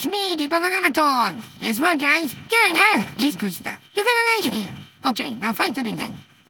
it's me, the banana dog. Guess well, guys? Good, huh? This good stuff. You're gonna like me. Okay, now fight to the end.